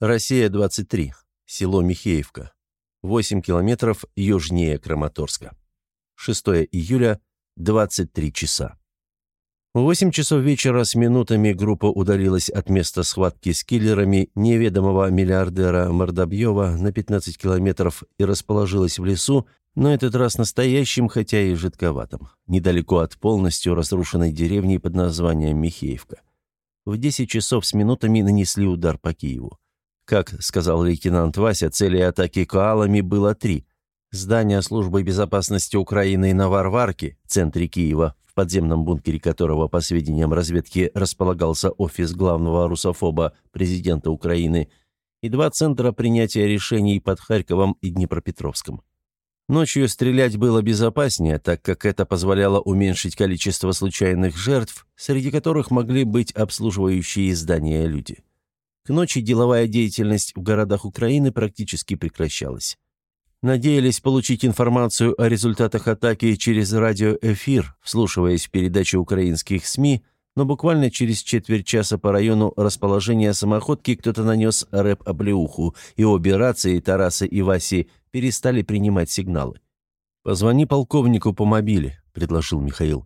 Россия-23. Село Михеевка. 8 километров южнее Краматорска. 6 июля, 23 часа. В 8 часов вечера с минутами группа удалилась от места схватки с киллерами неведомого миллиардера Мордобьева на 15 километров и расположилась в лесу, но этот раз настоящим, хотя и жидковатым, недалеко от полностью разрушенной деревни под названием Михеевка. В 10 часов с минутами нанесли удар по Киеву. Как сказал лейтенант Вася, цели атаки коалами было три. Здание службы безопасности Украины на Варварке, центре Киева, в подземном бункере которого, по сведениям разведки, располагался офис главного русофоба президента Украины, и два центра принятия решений под Харьковом и Днепропетровском. Ночью стрелять было безопаснее, так как это позволяло уменьшить количество случайных жертв, среди которых могли быть обслуживающие здания люди. К ночи деловая деятельность в городах Украины практически прекращалась. Надеялись получить информацию о результатах атаки через радиоэфир, вслушиваясь в передачи украинских СМИ, но буквально через четверть часа по району расположения самоходки кто-то нанес рэп-облеуху, и обе рации Тараса и Васи перестали принимать сигналы. «Позвони полковнику по мобиле», — предложил Михаил.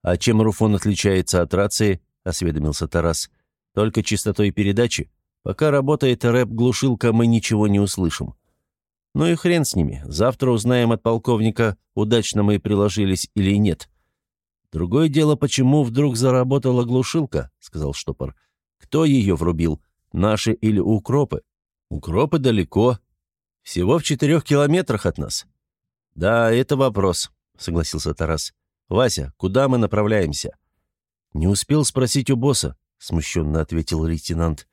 «А чем Руфон отличается от рации?» — осведомился Тарас. Только частотой передачи. Пока работает рэп-глушилка, мы ничего не услышим. Ну и хрен с ними. Завтра узнаем от полковника, удачно мы приложились или нет. Другое дело, почему вдруг заработала глушилка, сказал штопор. Кто ее врубил? Наши или укропы? Укропы далеко. Всего в четырех километрах от нас. Да, это вопрос, согласился Тарас. Вася, куда мы направляемся? Не успел спросить у босса. — смущенно ответил лейтенант.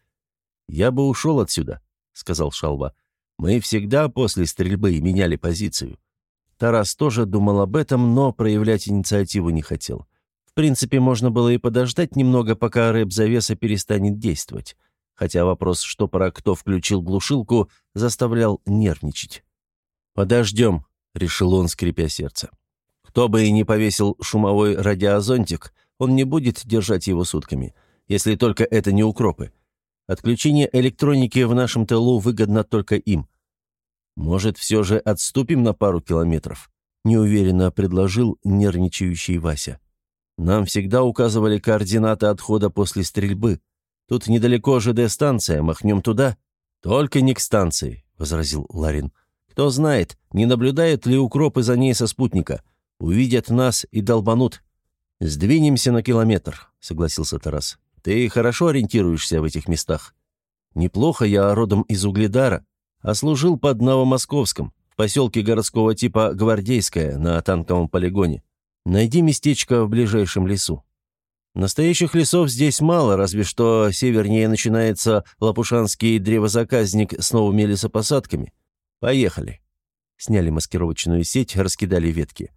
«Я бы ушел отсюда», — сказал Шалва. «Мы всегда после стрельбы меняли позицию». Тарас тоже думал об этом, но проявлять инициативу не хотел. В принципе, можно было и подождать немного, пока рэп-завеса перестанет действовать. Хотя вопрос, что пора кто включил глушилку, заставлял нервничать. «Подождем», — решил он, скрипя сердце. «Кто бы и не повесил шумовой радиозонтик, он не будет держать его сутками если только это не укропы. Отключение электроники в нашем тылу выгодно только им. Может, все же отступим на пару километров?» неуверенно предложил нервничающий Вася. «Нам всегда указывали координаты отхода после стрельбы. Тут недалеко ЖД-станция, махнем туда». «Только не к станции», — возразил Ларин. «Кто знает, не наблюдают ли укропы за ней со спутника. Увидят нас и долбанут». «Сдвинемся на километр», — согласился Тарас. Ты хорошо ориентируешься в этих местах? Неплохо я родом из Угледара, а служил под Новомосковском, в поселке городского типа Гвардейское, на танковом полигоне. Найди местечко в ближайшем лесу. Настоящих лесов здесь мало, разве что севернее начинается Лопушанский древозаказник с новыми лесопосадками. Поехали. Сняли маскировочную сеть, раскидали ветки.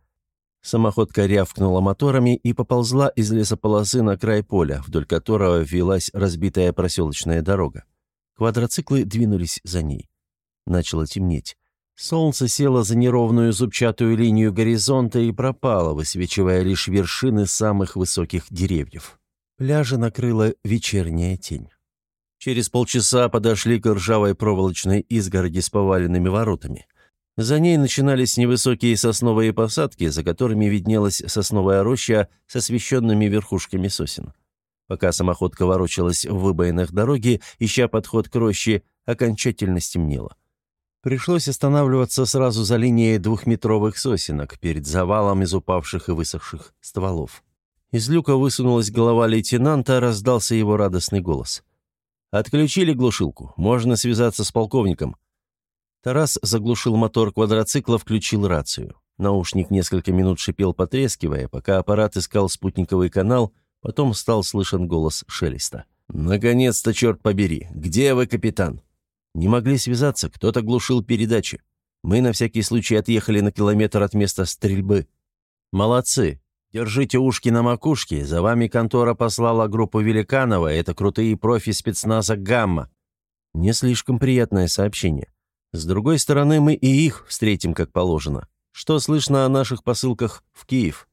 Самоходка рявкнула моторами и поползла из лесополосы на край поля, вдоль которого велась разбитая проселочная дорога. Квадроциклы двинулись за ней. Начало темнеть. Солнце село за неровную зубчатую линию горизонта и пропало, высвечивая лишь вершины самых высоких деревьев. Пляжа накрыла вечерняя тень. Через полчаса подошли к ржавой проволочной изгороди с поваленными воротами – за ней начинались невысокие сосновые посадки, за которыми виднелась сосновая роща с освещенными верхушками сосен. Пока самоходка ворочалась в выбоинах дороги, ища подход к роще, окончательно стемнело. Пришлось останавливаться сразу за линией двухметровых сосенок перед завалом из упавших и высохших стволов. Из люка высунулась голова лейтенанта, раздался его радостный голос. «Отключили глушилку. Можно связаться с полковником. Тарас заглушил мотор квадроцикла, включил рацию. Наушник несколько минут шипел, потрескивая, пока аппарат искал спутниковый канал, потом стал слышен голос Шелеста. «Наконец-то, черт побери! Где вы, капитан?» Не могли связаться, кто-то глушил передачи. Мы на всякий случай отъехали на километр от места стрельбы. «Молодцы! Держите ушки на макушке, за вами контора послала группу Великанова, это крутые профи спецназа «Гамма». Не слишком приятное сообщение. С другой стороны, мы и их встретим как положено. Что слышно о наших посылках в Киев?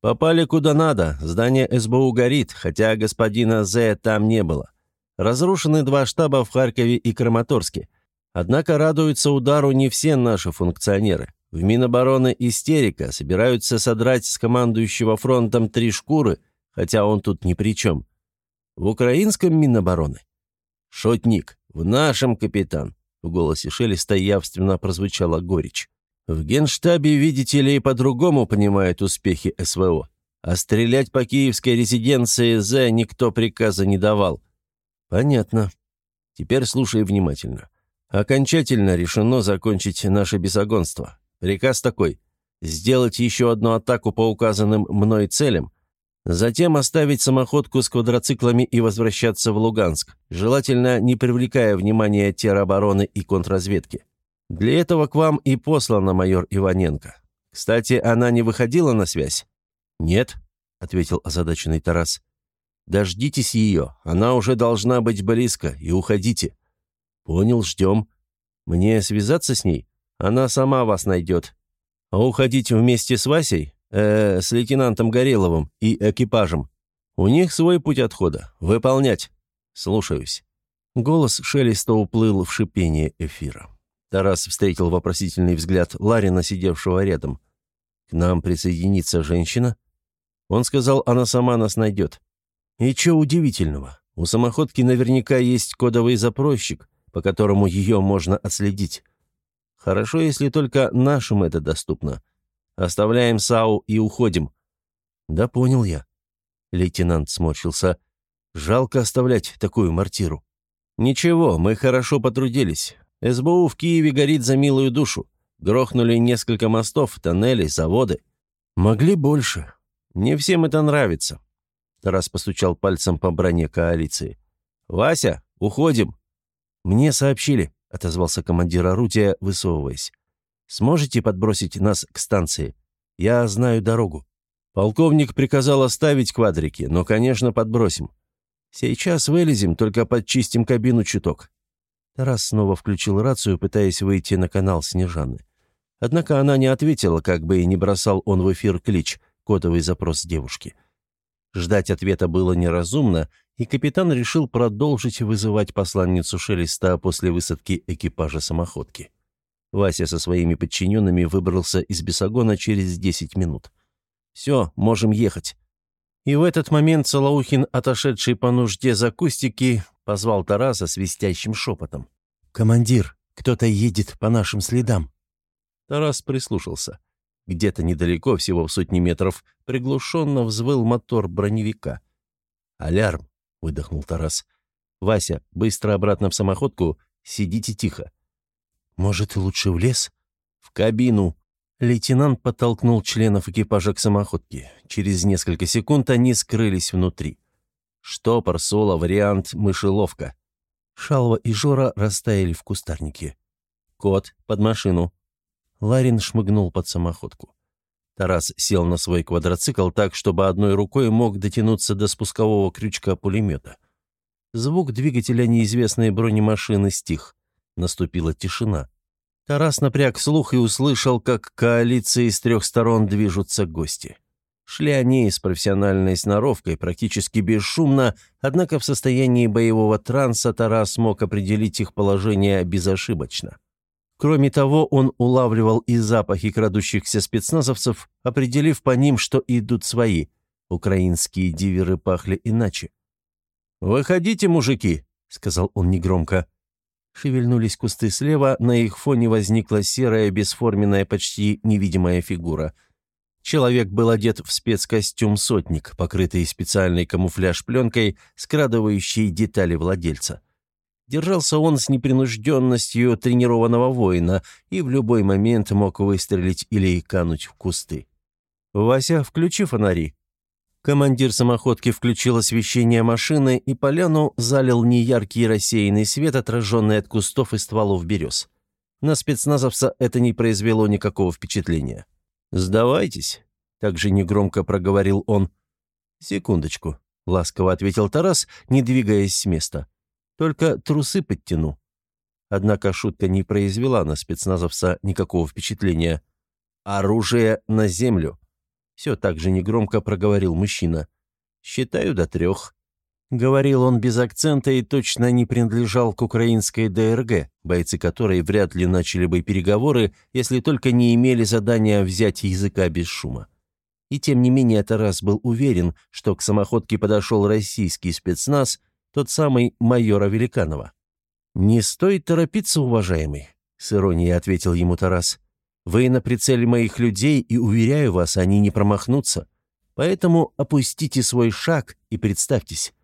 Попали куда надо, здание СБУ горит, хотя господина З там не было. Разрушены два штаба в Харькове и Краматорске. Однако радуются удару не все наши функционеры. В Минобороны истерика, собираются содрать с командующего фронтом три шкуры, хотя он тут ни при чем. В украинском Минобороны. Шотник, в нашем капитан. В голосе Шелеста явственно прозвучала горечь. В генштабе, видите ли, по-другому понимают успехи СВО. А стрелять по киевской резиденции З никто приказа не давал. Понятно. Теперь слушай внимательно. Окончательно решено закончить наше бесогонство. Приказ такой – сделать еще одну атаку по указанным мной целям, затем оставить самоходку с квадроциклами и возвращаться в Луганск, желательно не привлекая внимания теробороны и контрразведки. Для этого к вам и послана майор Иваненко. Кстати, она не выходила на связь? «Нет», — ответил озадаченный Тарас. «Дождитесь ее, она уже должна быть близко, и уходите». «Понял, ждем. Мне связаться с ней? Она сама вас найдет. А уходить вместе с Васей, э, с лейтенантом Гореловым и экипажем. У них свой путь отхода. Выполнять. Слушаюсь». Голос шелеста уплыл в шипение эфира. Тарас встретил вопросительный взгляд Ларина, сидевшего рядом. «К нам присоединится женщина?» Он сказал, она сама нас найдет. И что удивительного? У самоходки наверняка есть кодовый запросчик, по которому ее можно отследить. Хорошо, если только нашим это доступно. Оставляем САУ и уходим. Да понял я. Лейтенант сморщился. Жалко оставлять такую мортиру. Ничего, мы хорошо потрудились. СБУ в Киеве горит за милую душу. Грохнули несколько мостов, тоннелей, заводы. Могли больше. Не всем это нравится. Тарас постучал пальцем по броне коалиции. «Вася, уходим!» «Мне сообщили», — отозвался командир орудия, высовываясь. «Сможете подбросить нас к станции? Я знаю дорогу». Полковник приказал оставить квадрики, но, конечно, подбросим. Сейчас вылезем, только подчистим кабину чуток. Тарас снова включил рацию, пытаясь выйти на канал Снежаны. Однако она не ответила, как бы и не бросал он в эфир клич — кодовый запрос девушки. Ждать ответа было неразумно, и капитан решил продолжить вызывать посланницу Шелеста после высадки экипажа самоходки. Вася со своими подчиненными выбрался из Бесогона через 10 минут. «Все, можем ехать». И в этот момент Салаухин, отошедший по нужде за кустики, позвал Тараса свистящим шепотом. «Командир, кто-то едет по нашим следам». Тарас прислушался. Где-то недалеко, всего в сотни метров, приглушенно взвыл мотор броневика. «Алярм!» — выдохнул Тарас. «Вася, быстро обратно в самоходку, сидите тихо». «Может, лучше в лес?» «В кабину!» Лейтенант подтолкнул членов экипажа к самоходке. Через несколько секунд они скрылись внутри. Штопор, соло, вариант, мышеловка. Шалва и Жора растаяли в кустарнике. «Кот, под машину!» Ларин шмыгнул под самоходку. Тарас сел на свой квадроцикл так, чтобы одной рукой мог дотянуться до спускового крючка пулемета. Звук двигателя неизвестной бронемашины стих. Наступила тишина. Тарас напряг слух и услышал, как коалиции с трех сторон движутся гости. Шли они с профессиональной сноровкой, практически бесшумно, однако в состоянии боевого транса Тарас мог определить их положение безошибочно. Кроме того, он улавливал и запахи крадущихся спецназовцев, определив по ним, что идут свои. Украинские диверы пахли иначе. «Выходите, мужики!» — сказал он негромко. Шевельнулись кусты слева, на их фоне возникла серая, бесформенная, почти невидимая фигура. Человек был одет в спецкостюм «Сотник», покрытый специальной камуфляж-пленкой, скрадывающей детали владельца. Держался он с непринужденностью тренированного воина и в любой момент мог выстрелить или кануть в кусты. «Вася, включи фонари». Командир самоходки включил освещение машины, и поляну залил неяркий рассеянный свет, отраженный от кустов и стволов берез. На спецназовца это не произвело никакого впечатления. «Сдавайтесь», — также негромко проговорил он. «Секундочку», — ласково ответил Тарас, не двигаясь с места. Только трусы подтяну». Однако шутка не произвела на спецназовца никакого впечатления. «Оружие на землю!» Все так же негромко проговорил мужчина. «Считаю до трех». Говорил он без акцента и точно не принадлежал к украинской ДРГ, бойцы которой вряд ли начали бы переговоры, если только не имели задания взять языка без шума. И тем не менее Тарас был уверен, что к самоходке подошел российский спецназ, тот самый майора Великанова. «Не стоит торопиться, уважаемый», — с иронией ответил ему Тарас. «Вы на прицеле моих людей, и, уверяю вас, они не промахнутся. Поэтому опустите свой шаг и представьтесь.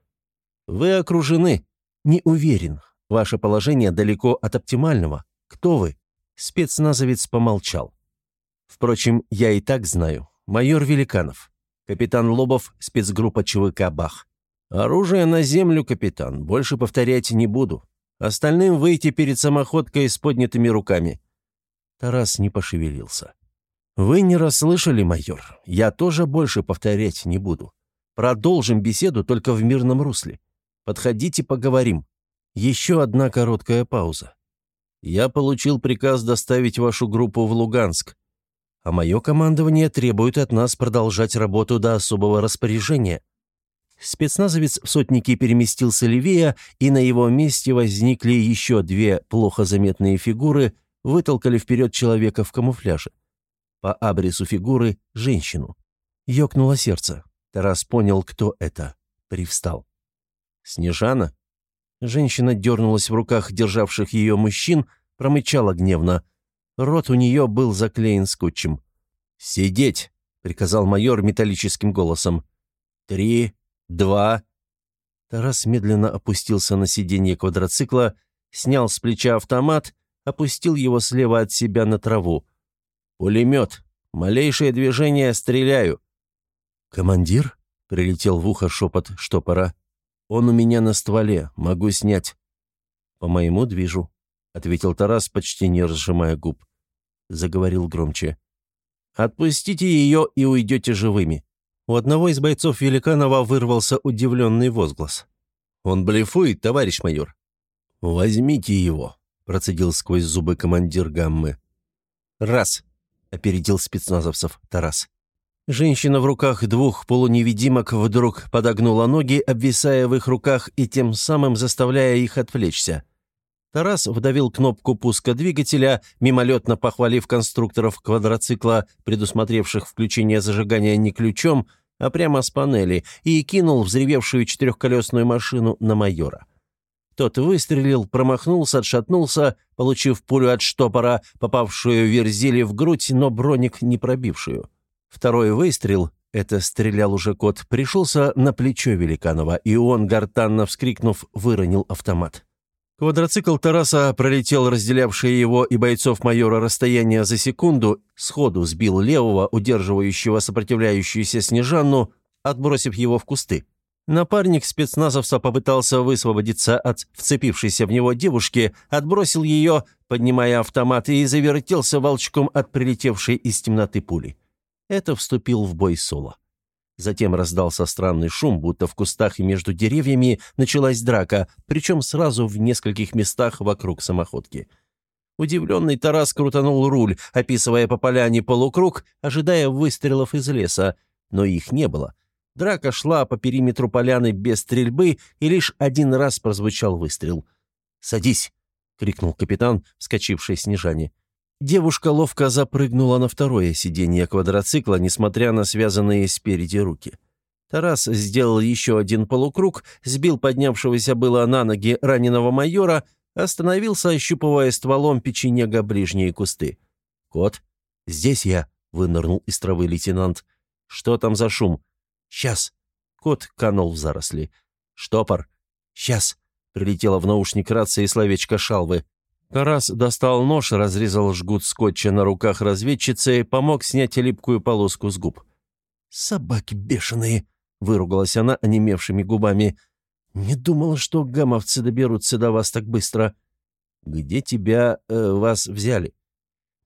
Вы окружены. Не уверен. Ваше положение далеко от оптимального. Кто вы?» Спецназовец помолчал. «Впрочем, я и так знаю. Майор Великанов. Капитан Лобов, спецгруппа ЧВК «Бах». Оружие на землю, капитан. Больше повторять не буду. Остальным выйти перед самоходкой с поднятыми руками». Тарас не пошевелился. «Вы не расслышали, майор. Я тоже больше повторять не буду. Продолжим беседу только в мирном русле. Подходите, поговорим. Еще одна короткая пауза. Я получил приказ доставить вашу группу в Луганск, а мое командование требует от нас продолжать работу до особого распоряжения. Спецназовец в сотнике переместился левее, и на его месте возникли еще две плохо заметные фигуры, вытолкали вперед человека в камуфляже. По абрису фигуры – женщину. Ёкнуло сердце. Тарас понял, кто это. Привстал. «Снежана?» Женщина дернулась в руках державших ее мужчин, промычала гневно. Рот у нее был заклеен скотчем. «Сидеть!» — приказал майор металлическим голосом. «Три, два...» Тарас медленно опустился на сиденье квадроцикла, снял с плеча автомат, опустил его слева от себя на траву. «Пулемет! Малейшее движение — стреляю!» «Командир?» — прилетел в ухо шепот штопора. Он у меня на стволе, могу снять». «По моему движу», — ответил Тарас, почти не разжимая губ. Заговорил громче. «Отпустите ее и уйдете живыми». У одного из бойцов Великанова вырвался удивленный возглас. «Он блефует, товарищ майор». «Возьмите его», — процедил сквозь зубы командир Гаммы. «Раз», — опередил спецназовцев Тарас. Женщина в руках двух полуневидимок вдруг подогнула ноги, обвисая в их руках и тем самым заставляя их отвлечься. Тарас вдавил кнопку пуска двигателя, мимолетно похвалив конструкторов квадроцикла, предусмотревших включение зажигания не ключом, а прямо с панели, и кинул взревевшую четырехколесную машину на майора. Тот выстрелил, промахнулся, отшатнулся, получив пулю от штопора, попавшую Верзили в грудь, но броник не пробившую. Второй выстрел, это стрелял уже кот, пришелся на плечо Великанова, и он, гортанно вскрикнув, выронил автомат. Квадроцикл Тараса пролетел разделявшее его и бойцов майора расстояние за секунду, сходу сбил левого, удерживающего сопротивляющуюся Снежанну, отбросив его в кусты. Напарник спецназовца попытался высвободиться от вцепившейся в него девушки, отбросил ее, поднимая автомат, и завертелся волчком от прилетевшей из темноты пули. Это вступил в бой Соло. Затем раздался странный шум, будто в кустах и между деревьями началась драка, причем сразу в нескольких местах вокруг самоходки. Удивленный Тарас крутанул руль, описывая по поляне полукруг, ожидая выстрелов из леса, но их не было. Драка шла по периметру поляны без стрельбы, и лишь один раз прозвучал выстрел. «Садись!» — крикнул капитан, вскочивший Снежане. Девушка ловко запрыгнула на второе сиденье квадроцикла, несмотря на связанные спереди руки. Тарас сделал еще один полукруг, сбил поднявшегося было на ноги раненого майора, остановился, ощупывая стволом печенега ближние кусты. «Кот, здесь я», — вынырнул из травы лейтенант. «Что там за шум?» «Сейчас». Кот канул в заросли. «Штопор». «Сейчас», — прилетела в наушник рации словечко шалвы. Тарас достал нож, разрезал жгут скотча на руках разведчицы, помог снять липкую полоску с губ. «Собаки бешеные!» — выругалась она онемевшими губами. «Не думала, что гамовцы доберутся до вас так быстро». «Где тебя... Э, вас взяли?»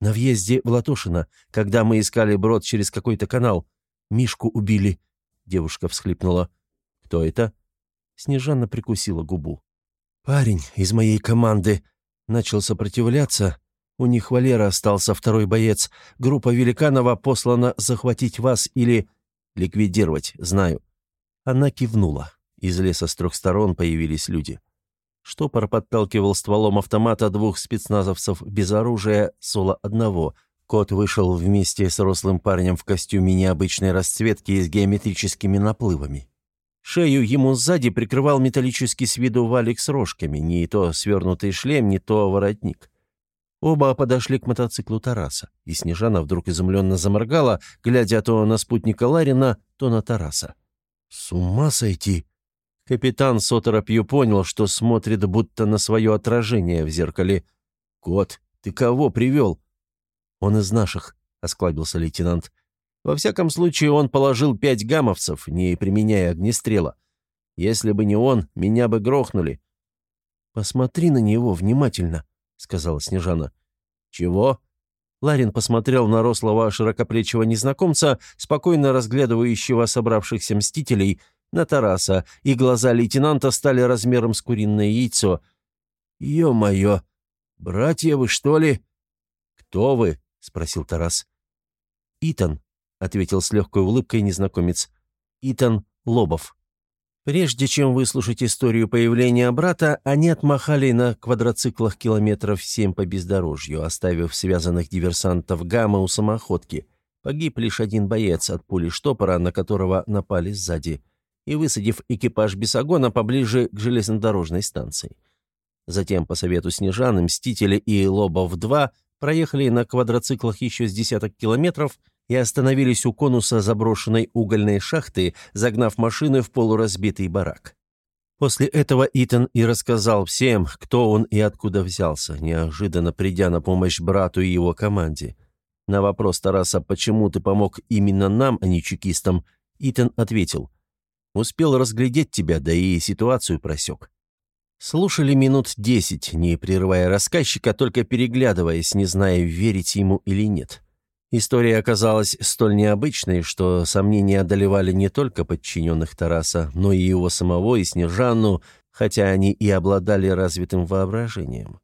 «На въезде в Латошино, когда мы искали брод через какой-то канал. Мишку убили». Девушка всхлипнула. «Кто это?» Снежана прикусила губу. «Парень из моей команды», Начал сопротивляться. У них Валера остался второй боец. Группа Великанова послана захватить вас или ликвидировать, знаю». Она кивнула. Из леса с трех сторон появились люди. Штопор подталкивал стволом автомата двух спецназовцев без оружия, соло одного. Кот вышел вместе с рослым парнем в костюме необычной расцветки с геометрическими наплывами. Шею ему сзади прикрывал металлический с виду валик с рожками, не то свернутый шлем, не то воротник. Оба подошли к мотоциклу Тараса, и Снежана вдруг изумленно заморгала, глядя то на спутника Ларина, то на Тараса. «С ума сойти!» Капитан с оторопью понял, что смотрит будто на свое отражение в зеркале. «Кот, ты кого привел?» «Он из наших», — осклабился лейтенант. «Во всяком случае, он положил пять гамовцев, не применяя огнестрела. Если бы не он, меня бы грохнули». «Посмотри на него внимательно», — сказала Снежана. «Чего?» Ларин посмотрел на рослого широкоплечего незнакомца, спокойно разглядывающего собравшихся мстителей, на Тараса, и глаза лейтенанта стали размером с куриное яйцо. «Е-мое! Братья вы, что ли?» «Кто вы?» — спросил Тарас. «Итан», — ответил с легкой улыбкой незнакомец. «Итан Лобов». Прежде чем выслушать историю появления брата, они отмахали на квадроциклах километров семь по бездорожью, оставив связанных диверсантов гамма у самоходки. Погиб лишь один боец от пули штопора, на которого напали сзади, и высадив экипаж Бесогона поближе к железнодорожной станции. Затем, по совету Снежаны, Мстители и Лобов-2 проехали на квадроциклах еще с десяток километров – и остановились у конуса заброшенной угольной шахты, загнав машины в полуразбитый барак. После этого Итан и рассказал всем, кто он и откуда взялся, неожиданно придя на помощь брату и его команде. На вопрос Тараса, почему ты помог именно нам, а не чекистам, Итан ответил, «Успел разглядеть тебя, да и ситуацию просек». Слушали минут десять, не прерывая рассказчика, только переглядываясь, не зная, верить ему или нет. История оказалась столь необычной, что сомнения одолевали не только подчиненных Тараса, но и его самого, и Снежанну, хотя они и обладали развитым воображением.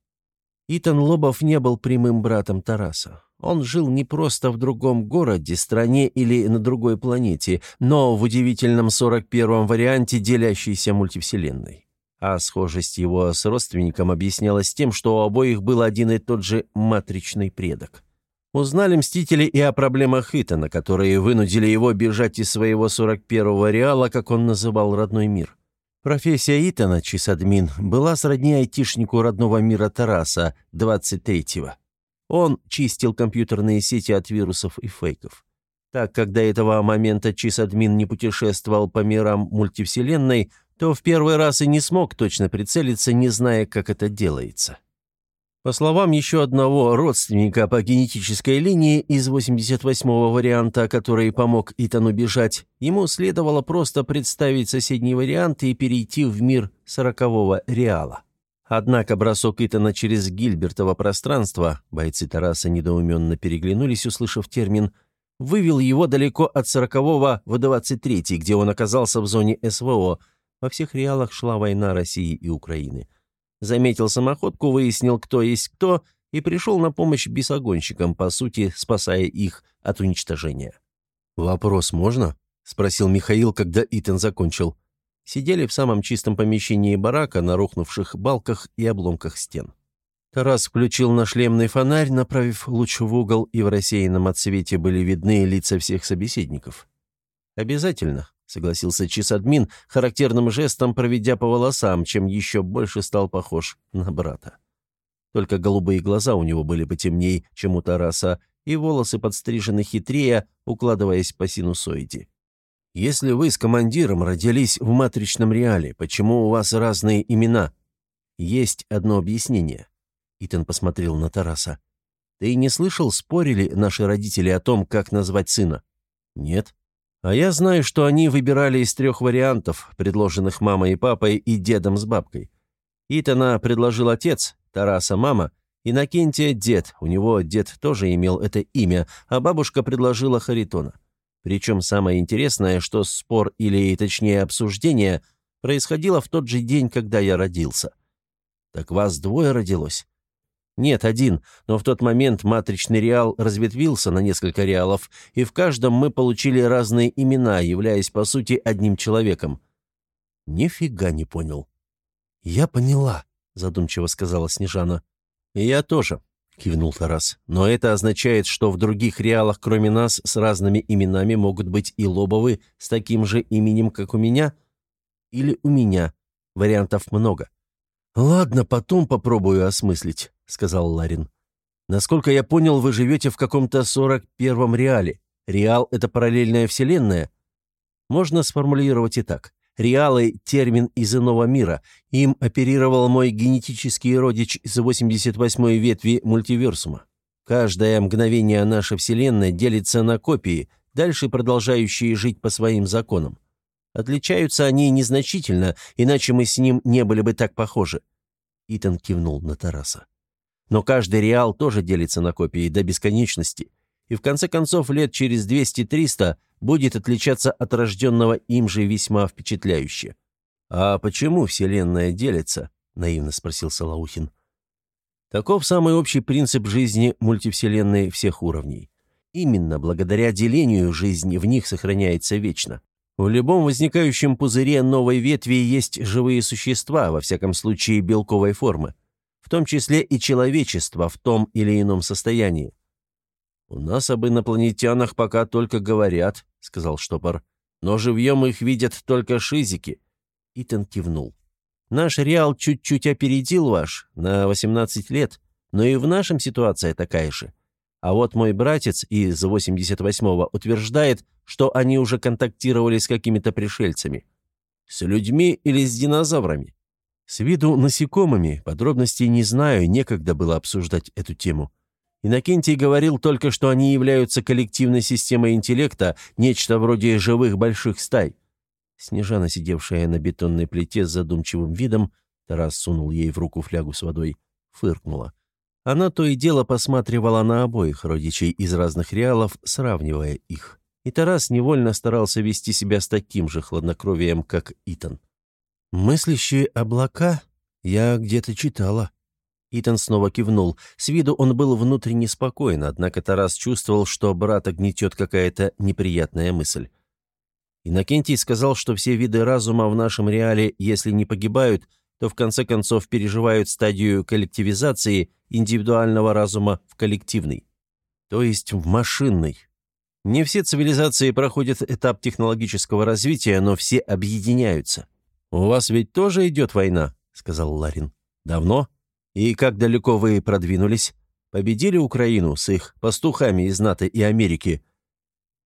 Итан Лобов не был прямым братом Тараса. Он жил не просто в другом городе, стране или на другой планете, но в удивительном 41-м варианте делящейся мультивселенной. А схожесть его с родственником объяснялась тем, что у обоих был один и тот же матричный предок. Узнали Мстители и о проблемах Итана, которые вынудили его бежать из своего 41-го реала, как он называл родной мир. Профессия Итана, чисадмин, была сродни айтишнику родного мира Тараса, 23-го. Он чистил компьютерные сети от вирусов и фейков. Так как до этого момента чисадмин не путешествовал по мирам мультивселенной, то в первый раз и не смог точно прицелиться, не зная, как это делается. По словам еще одного родственника по генетической линии из 88-го варианта, который помог Итану бежать, ему следовало просто представить соседний вариант и перейти в мир 40-го реала. Однако бросок Итана через Гильбертово пространство, бойцы Тараса недоуменно переглянулись, услышав термин, вывел его далеко от 40-го в 23-й, где он оказался в зоне СВО. Во всех реалах шла война России и Украины. Заметил самоходку, выяснил, кто есть кто, и пришел на помощь бесогонщикам, по сути, спасая их от уничтожения. «Вопрос можно?» — спросил Михаил, когда Итан закончил. Сидели в самом чистом помещении барака на рухнувших балках и обломках стен. Тарас включил на шлемный фонарь, направив луч в угол, и в рассеянном отсвете были видны лица всех собеседников. «Обязательно», согласился чисадмин, характерным жестом проведя по волосам, чем еще больше стал похож на брата. Только голубые глаза у него были потемней, чем у Тараса, и волосы подстрижены хитрее, укладываясь по синусоиде. «Если вы с командиром родились в матричном реале, почему у вас разные имена?» «Есть одно объяснение». Итан посмотрел на Тараса. «Ты не слышал, спорили наши родители о том, как назвать сына?» «Нет». А я знаю, что они выбирали из трех вариантов, предложенных мамой и папой и дедом с бабкой. Итана предложил отец, Тараса мама, Иннокентия дед, у него дед тоже имел это имя, а бабушка предложила Харитона. Причем самое интересное, что спор или, точнее, обсуждение происходило в тот же день, когда я родился. «Так вас двое родилось?» Нет, один, но в тот момент матричный реал разветвился на несколько реалов, и в каждом мы получили разные имена, являясь по сути одним человеком. «Нифига не понял». «Я поняла», — задумчиво сказала Снежана. «Я тоже», — кивнул Тарас. «Но это означает, что в других реалах, кроме нас, с разными именами могут быть и лобовы с таким же именем, как у меня? Или у меня? Вариантов много». «Ладно, потом попробую осмыслить», — сказал Ларин. «Насколько я понял, вы живете в каком-то сорок первом реале. Реал — это параллельная вселенная?» Можно сформулировать и так. Реалы – термин из иного мира. Им оперировал мой генетический родич из 88-й ветви мультиверсума. Каждое мгновение нашей Вселенной делится на копии, дальше продолжающие жить по своим законам. Отличаются они незначительно, иначе мы с ним не были бы так похожи. Итан кивнул на Тараса. Но каждый реал тоже делится на копии до бесконечности. И в конце концов, лет через 200-300 будет отличаться от рожденного им же весьма впечатляюще. «А почему Вселенная делится?» — наивно спросил Салаухин. Таков самый общий принцип жизни мультивселенной всех уровней. Именно благодаря делению жизнь в них сохраняется вечно. В любом возникающем пузыре новой ветви есть живые существа, во всяком случае белковой формы, в том числе и человечество в том или ином состоянии. «У нас об инопланетянах пока только говорят», — сказал штопор. «Но живьем их видят только шизики». Итан кивнул. «Наш Реал чуть-чуть опередил ваш, на 18 лет, но и в нашем ситуация такая же. А вот мой братец из 88-го утверждает, что они уже контактировали с какими-то пришельцами. С людьми или с динозаврами? С виду насекомыми, подробностей не знаю, некогда было обсуждать эту тему. Иннокентий говорил только, что они являются коллективной системой интеллекта, нечто вроде живых больших стай. Снежана, сидевшая на бетонной плите с задумчивым видом, Тарас сунул ей в руку флягу с водой, фыркнула. Она то и дело посматривала на обоих родичей из разных реалов, сравнивая их. И Тарас невольно старался вести себя с таким же хладнокровием, как Итан. «Мыслящие облака? Я где-то читала», Итан снова кивнул. С виду он был внутренне спокоен, однако Тарас чувствовал, что брата гнетет какая-то неприятная мысль. Иннокентий сказал, что все виды разума в нашем реале, если не погибают, то в конце концов переживают стадию коллективизации индивидуального разума в коллективный, то есть в машинный. Не все цивилизации проходят этап технологического развития, но все объединяются. «У вас ведь тоже идет война», — сказал Ларин. «Давно?» «И как далеко вы продвинулись? Победили Украину с их пастухами из НАТО и Америки?»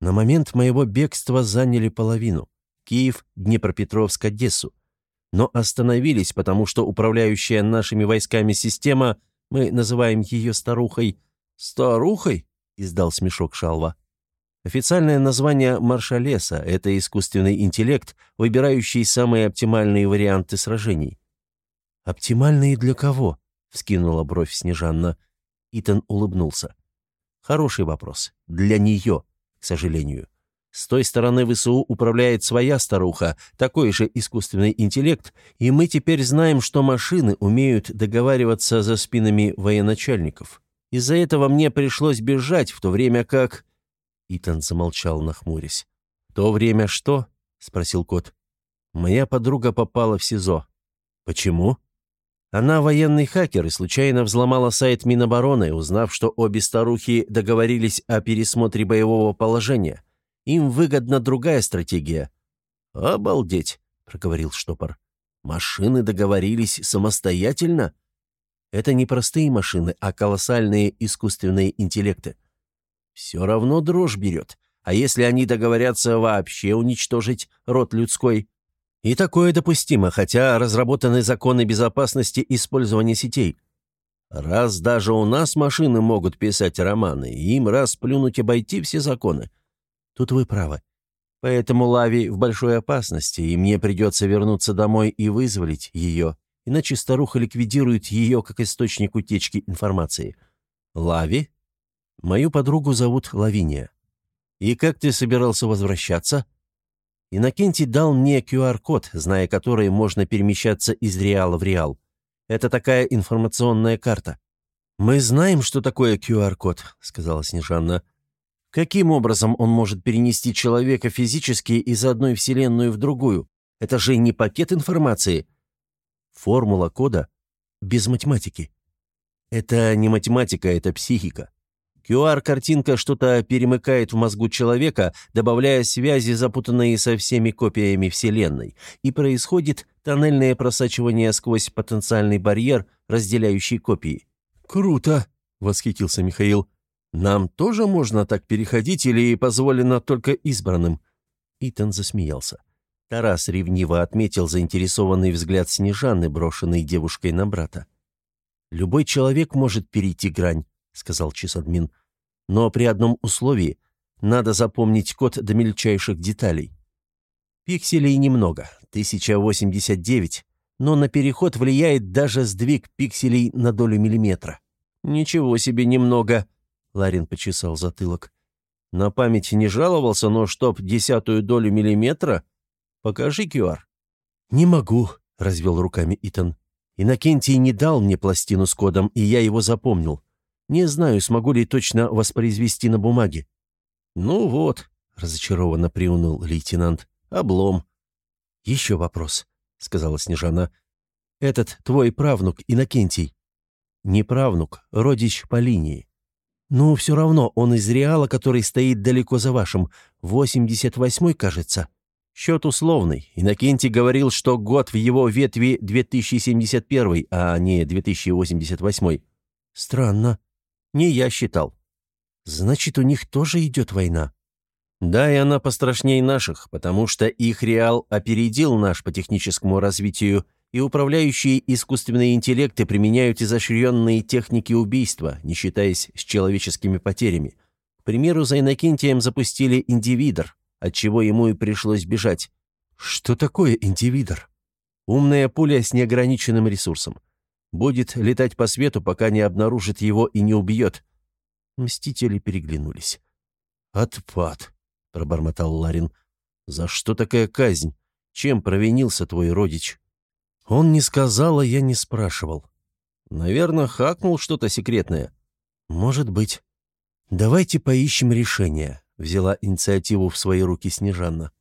На момент моего бегства заняли половину. Киев, Днепропетровск, Одессу. Но остановились, потому что управляющая нашими войсками система, мы называем ее старухой... «Старухой?» — издал смешок Шалва. Официальное название маршалеса – это искусственный интеллект, выбирающий самые оптимальные варианты сражений. Оптимальные для кого? вскинула бровь Снежанна. Итан улыбнулся. Хороший вопрос. Для нее, к сожалению. С той стороны ВСУ управляет своя старуха, такой же искусственный интеллект, и мы теперь знаем, что машины умеют договариваться за спинами военачальников. Из-за этого мне пришлось бежать, в то время как...» Итан замолчал, нахмурясь. «В то время что?» — спросил кот. «Моя подруга попала в СИЗО». «Почему?» Она военный хакер и случайно взломала сайт Минобороны, узнав, что обе старухи договорились о пересмотре боевого положения. Им выгодна другая стратегия. «Обалдеть», — проговорил штопор. «Машины договорились самостоятельно?» Это не простые машины, а колоссальные искусственные интеллекты. Все равно дрожь берет. А если они договорятся вообще уничтожить род людской? И такое допустимо, хотя разработаны законы безопасности использования сетей. Раз даже у нас машины могут писать романы, им раз плюнуть обойти все законы. Тут вы правы. Поэтому Лави в большой опасности, и мне придется вернуться домой и вызволить ее, иначе старуха ликвидирует ее как источник утечки информации. Лави? Мою подругу зовут Лавиния. И как ты собирался возвращаться? Иннокентий дал мне QR-код, зная который можно перемещаться из реала в реал. Это такая информационная карта. «Мы знаем, что такое QR-код», — сказала Снежанна. «Каким образом он может перенести человека физически из одной вселенной в другую? Это же не пакет информации. Формула кода без математики. Это не математика, это психика. QR-картинка что-то перемыкает в мозгу человека, добавляя связи, запутанные со всеми копиями Вселенной, и происходит тоннельное просачивание сквозь потенциальный барьер, разделяющий копии. «Круто!» — восхитился Михаил. «Нам тоже можно так переходить или позволено только избранным?» Итан засмеялся. Тарас ревниво отметил заинтересованный взгляд Снежаны, брошенный девушкой на брата. «Любой человек может перейти грань», — сказал чисадмин. «Но при одном условии надо запомнить код до мельчайших деталей. Пикселей немного, 1089, но на переход влияет даже сдвиг пикселей на долю миллиметра. «Ничего себе немного!» — Ларин почесал затылок. «На память не жаловался, но чтоб десятую долю миллиметра? Покажи QR». «Не могу», — развел руками Итан. Иннокентий не дал мне пластину с кодом, и я его запомнил. Не знаю, смогу ли точно воспроизвести на бумаге». «Ну вот», — разочарованно приуныл лейтенант, — «облом». «Еще вопрос», — сказала Снежана. «Этот твой правнук Иннокентий». «Не правнук, родич по линии». «Ну, все равно, он из Реала, который стоит далеко за вашим. 88-й, кажется». Счет условный. Иннокентий говорил, что год в его ветви 2071, а не 2088. Странно. Не я считал. Значит, у них тоже идет война. Да, и она пострашнее наших, потому что их реал опередил наш по техническому развитию, и управляющие искусственные интеллекты применяют изощренные техники убийства, не считаясь с человеческими потерями. К примеру, за Иннокентием запустили индивидор, отчего ему и пришлось бежать. Что такое индивидор? Умная пуля с неограниченным ресурсом. Будет летать по свету, пока не обнаружит его и не убьет. Мстители переглянулись. «Отпад», — пробормотал Ларин. «За что такая казнь? Чем провинился твой родич?» Он не сказал, а я не спрашивал. «Наверное, хакнул что-то секретное». «Может быть. Давайте поищем решение взяла инициативу в свои руки Снежанна.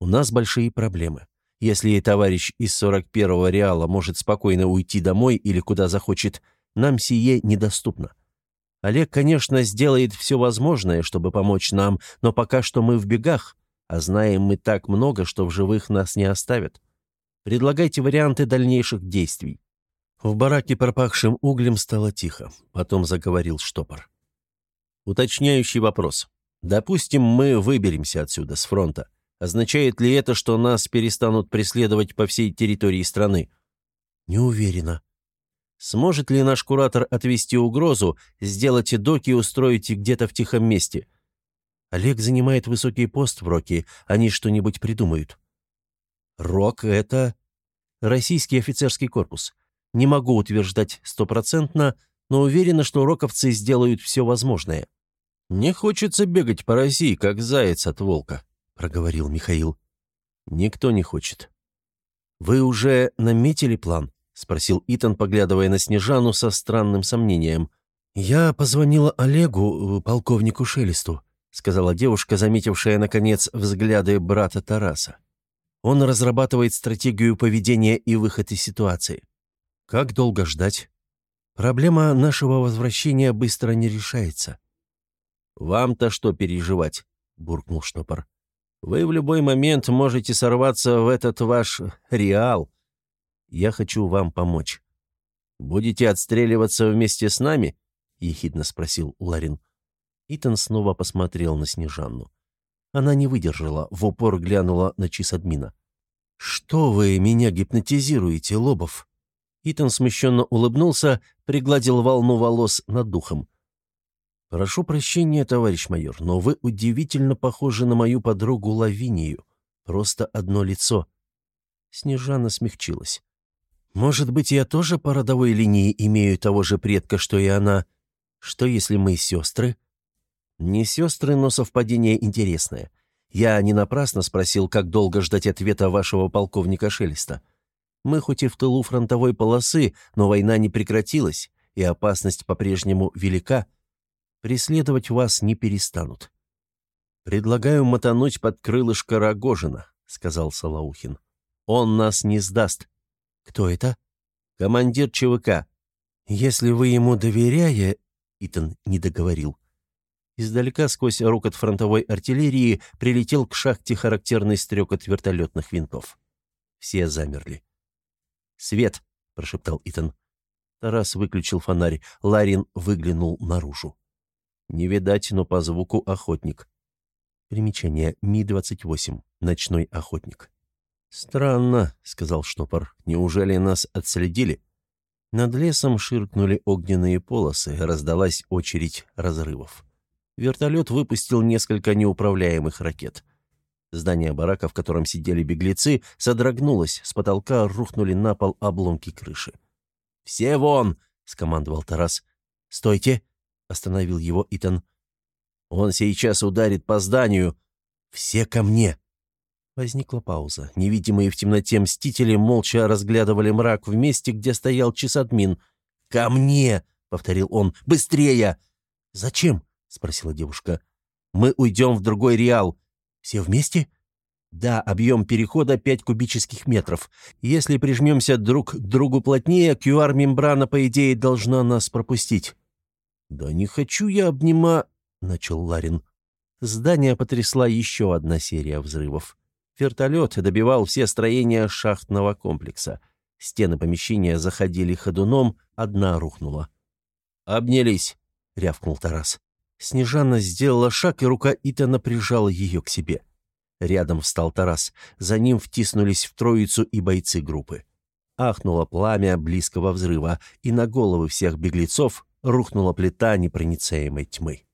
«У нас большие проблемы. Если товарищ из 41-го Реала может спокойно уйти домой или куда захочет, нам сие недоступно. Олег, конечно, сделает все возможное, чтобы помочь нам, но пока что мы в бегах, а знаем мы так много, что в живых нас не оставят. Предлагайте варианты дальнейших действий». В бараке, пропахшим углем, стало тихо. Потом заговорил штопор. Уточняющий вопрос. Допустим, мы выберемся отсюда, с фронта. Означает ли это, что нас перестанут преследовать по всей территории страны? Не уверена. Сможет ли наш куратор отвести угрозу, сделать доки и устроить где-то в тихом месте? Олег занимает высокий пост в Роке, они что-нибудь придумают. Рок — это... Российский офицерский корпус. Не могу утверждать стопроцентно, но уверена, что роковцы сделают все возможное. «Не хочется бегать по России, как заяц от волка», — проговорил Михаил. «Никто не хочет». «Вы уже наметили план?» — спросил Итан, поглядывая на Снежану со странным сомнением. «Я позвонила Олегу, э, полковнику Шелесту», — сказала девушка, заметившая, наконец, взгляды брата Тараса. «Он разрабатывает стратегию поведения и выход из ситуации. Как долго ждать? Проблема нашего возвращения быстро не решается. «Вам-то что переживать?» — буркнул штопор. «Вы в любой момент можете сорваться в этот ваш реал. Я хочу вам помочь. Будете отстреливаться вместе с нами?» — ехидно спросил Ларин. Итан снова посмотрел на Снежанну. Она не выдержала, в упор глянула на чисадмина. «Что вы меня гипнотизируете, Лобов?» Итан смущенно улыбнулся, пригладил волну волос над духом. «Прошу прощения, товарищ майор, но вы удивительно похожи на мою подругу Лавинию. Просто одно лицо». Снежана смягчилась. «Может быть, я тоже по родовой линии имею того же предка, что и она? Что, если мы сестры?» «Не сестры, но совпадение интересное. Я не напрасно спросил, как долго ждать ответа вашего полковника Шелеста. Мы хоть и в тылу фронтовой полосы, но война не прекратилась, и опасность по-прежнему велика» преследовать вас не перестанут. «Предлагаю мотануть под крылышко Рогожина», — сказал Салаухин. Он нас не сдаст». «Кто это?» «Командир ЧВК». «Если вы ему доверяя...» Итан не договорил. Издалека сквозь рокот фронтовой артиллерии прилетел к шахте характерный стрекот вертолетных винтов. Все замерли. «Свет!» — прошептал Итан. Тарас выключил фонарь. Ларин выглянул наружу. Не видать, но по звуку охотник. Примечание. Ми-28. Ночной охотник. «Странно», — сказал штопор. «Неужели нас отследили?» Над лесом ширкнули огненные полосы, раздалась очередь разрывов. Вертолет выпустил несколько неуправляемых ракет. Здание барака, в котором сидели беглецы, содрогнулось, с потолка рухнули на пол обломки крыши. «Все вон!» — скомандовал Тарас. «Стойте!» — остановил его Итан. «Он сейчас ударит по зданию. Все ко мне!» Возникла пауза. Невидимые в темноте мстители молча разглядывали мрак в месте, где стоял часадмин. «Ко мне!» — повторил он. «Быстрее!» «Зачем?» — спросила девушка. «Мы уйдем в другой реал. Все вместе?» Да, объем перехода 5 кубических метров. Если прижмемся друг к другу плотнее, QR-мембрана, по идее, должна нас пропустить. «Да не хочу я обнима...» — начал Ларин. Здание потрясла еще одна серия взрывов. Вертолет добивал все строения шахтного комплекса. Стены помещения заходили ходуном, одна рухнула. «Обнялись!» — рявкнул Тарас. Снежана сделала шаг, и рука Итана прижала ее к себе. Рядом встал Тарас. За ним втиснулись в троицу и бойцы группы. Ахнуло пламя близкого взрыва, и на головы всех беглецов рухнула плита непроницаемой тьмы.